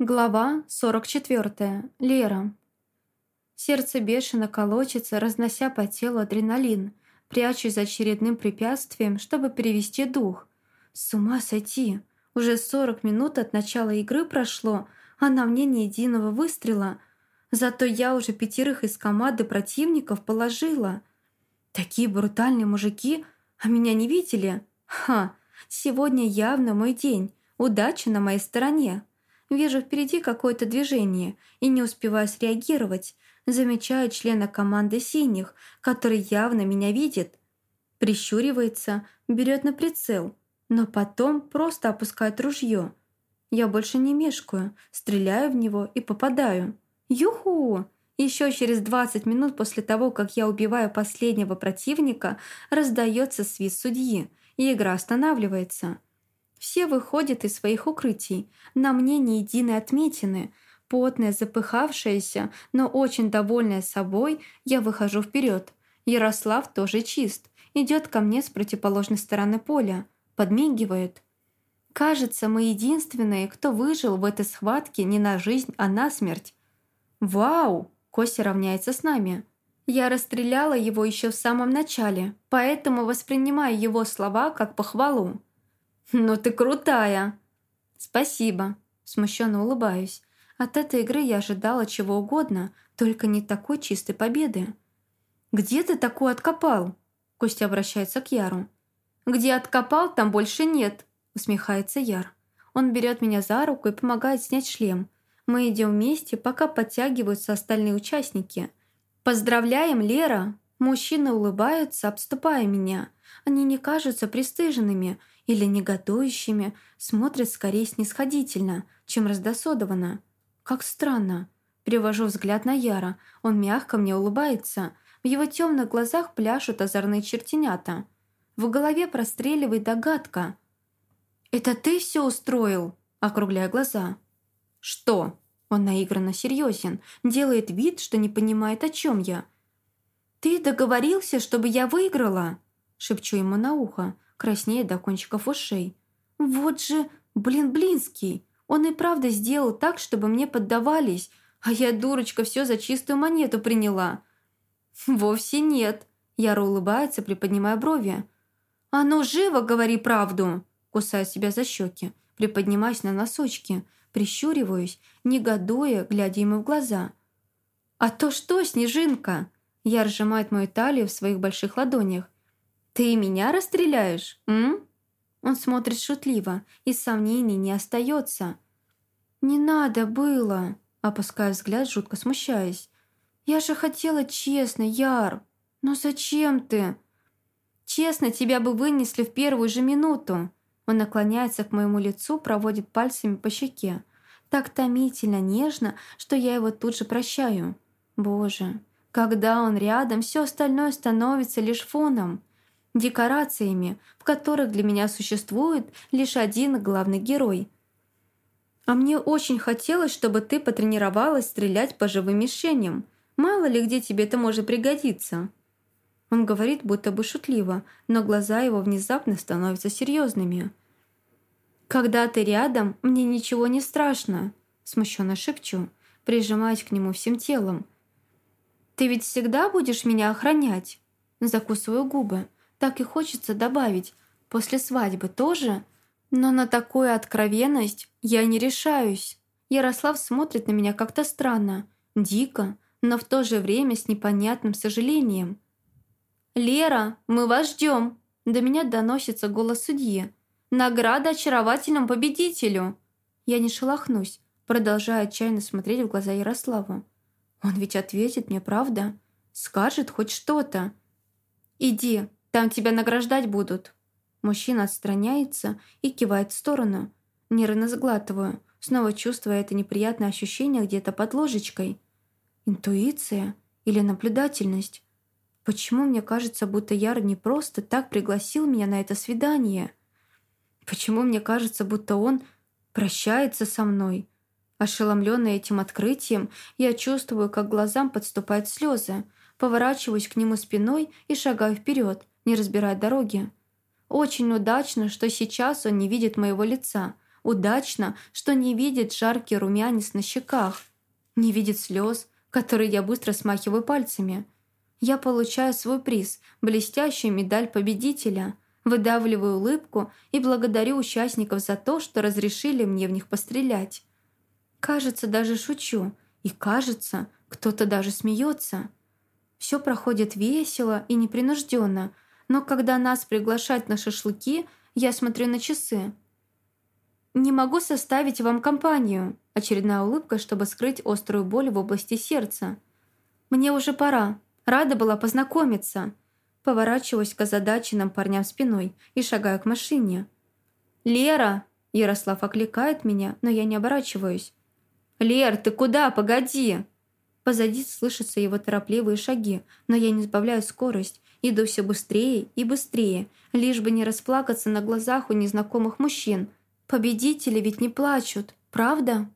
Глава 44. Лера. Сердце бешено колочется, разнося по телу адреналин. Прячусь за очередным препятствием, чтобы перевести дух. С ума сойти. Уже 40 минут от начала игры прошло, а на мне ни единого выстрела. Зато я уже пятерых из команды противников положила. Такие брутальные мужики, а меня не видели? Ха, сегодня явно мой день. Удача на моей стороне. Вижу впереди какое-то движение и не успеваю среагировать. Замечаю члена команды синих, который явно меня видит. Прищуривается, берет на прицел, но потом просто опускает ружье. Я больше не мешкаю, стреляю в него и попадаю. Юху! Еще через 20 минут после того, как я убиваю последнего противника, раздается свист судьи, и игра останавливается. Все выходят из своих укрытий. На мне ни единой отметины. Потная, запыхавшаяся, но очень довольная собой, я выхожу вперед. Ярослав тоже чист. Идет ко мне с противоположной стороны поля. Подмигивает. Кажется, мы единственные, кто выжил в этой схватке не на жизнь, а на смерть. Вау! Костя равняется с нами. Я расстреляла его еще в самом начале, поэтому воспринимаю его слова как похвалу. «Ну ты крутая!» «Спасибо!» Смущенно улыбаюсь. От этой игры я ожидала чего угодно, только не такой чистой победы. «Где ты такую откопал?» Костя обращается к Яру. «Где откопал, там больше нет», усмехается Яр. Он берет меня за руку и помогает снять шлем. Мы идем вместе, пока подтягиваются остальные участники. «Поздравляем, Лера!» Мужчины улыбаются, обступая меня. Они не кажутся пристыженными или негодующими, смотрят скорее снисходительно, чем раздосодованно. Как странно. Перевожу взгляд на Яра. Он мягко мне улыбается. В его темных глазах пляшут озорные чертенята. В голове простреливает догадка. «Это ты все устроил?» округляя глаза. «Что?» Он наигранно серьезен, делает вид, что не понимает, о чем я. «Ты договорился, чтобы я выиграла?» Шепчу ему на ухо, краснеет до кончиков ушей. «Вот же, блин, Блинский! Он и правда сделал так, чтобы мне поддавались, а я, дурочка, все за чистую монету приняла». «Вовсе нет», — Яра улыбается, приподнимая брови. «А ну, живо говори правду!» Кусаю себя за щеки, приподнимаюсь на носочки, прищуриваюсь, негодуя, глядя ему в глаза. «А то что, Снежинка?» Я сжимает мою талию в своих больших ладонях. «Ты меня расстреляешь, м?» Он смотрит шутливо, и сомнений не остается. «Не надо было!» Опуская взгляд, жутко смущаясь. «Я же хотела честно, Яр! Но зачем ты?» «Честно, тебя бы вынесли в первую же минуту!» Он наклоняется к моему лицу, проводит пальцами по щеке. Так томительно, нежно, что я его тут же прощаю. Боже, когда он рядом, все остальное становится лишь фоном декорациями, в которых для меня существует лишь один главный герой. А мне очень хотелось, чтобы ты потренировалась стрелять по живым мишеням. Мало ли где тебе это может пригодиться. Он говорит будто бы шутливо, но глаза его внезапно становятся серьезными. «Когда ты рядом, мне ничего не страшно», – смущенно шепчу, прижимаясь к нему всем телом. «Ты ведь всегда будешь меня охранять?» Закусываю губы. Так и хочется добавить «после свадьбы тоже», но на такую откровенность я не решаюсь. Ярослав смотрит на меня как-то странно, дико, но в то же время с непонятным сожалением. «Лера, мы вас ждем!» До меня доносится голос судьи. «Награда очаровательному победителю!» Я не шелохнусь, продолжая отчаянно смотреть в глаза Ярославу. «Он ведь ответит мне, правда? Скажет хоть что-то!» «Иди, там тебя награждать будут». Мужчина отстраняется и кивает в сторону. Нервно сглатываю, снова чувствуя это неприятное ощущение где-то под ложечкой. Интуиция или наблюдательность? Почему мне кажется, будто Яр не просто так пригласил меня на это свидание? Почему мне кажется, будто он прощается со мной? Ошеломленная этим открытием, я чувствую, как глазам подступают слезы, поворачиваюсь к нему спиной и шагаю вперед, не разбирая дороги. Очень удачно, что сейчас он не видит моего лица. Удачно, что не видит жаркий румянец на щеках. Не видит слез, которые я быстро смахиваю пальцами. Я получаю свой приз – блестящую медаль победителя. Выдавливаю улыбку и благодарю участников за то, что разрешили мне в них пострелять. Кажется, даже шучу. И кажется, кто-то даже смеется. Все проходит весело и непринужденно, но когда нас приглашают на шашлыки, я смотрю на часы. «Не могу составить вам компанию», очередная улыбка, чтобы скрыть острую боль в области сердца. «Мне уже пора. Рада была познакомиться». Поворачиваюсь к озадаченным парням спиной и шагаю к машине. «Лера!» Ярослав окликает меня, но я не оборачиваюсь. «Лер, ты куда? Погоди!» Позади слышатся его торопливые шаги, но я не сбавляю скорость, иду все быстрее и быстрее, лишь бы не расплакаться на глазах у незнакомых мужчин. Победители ведь не плачут, правда?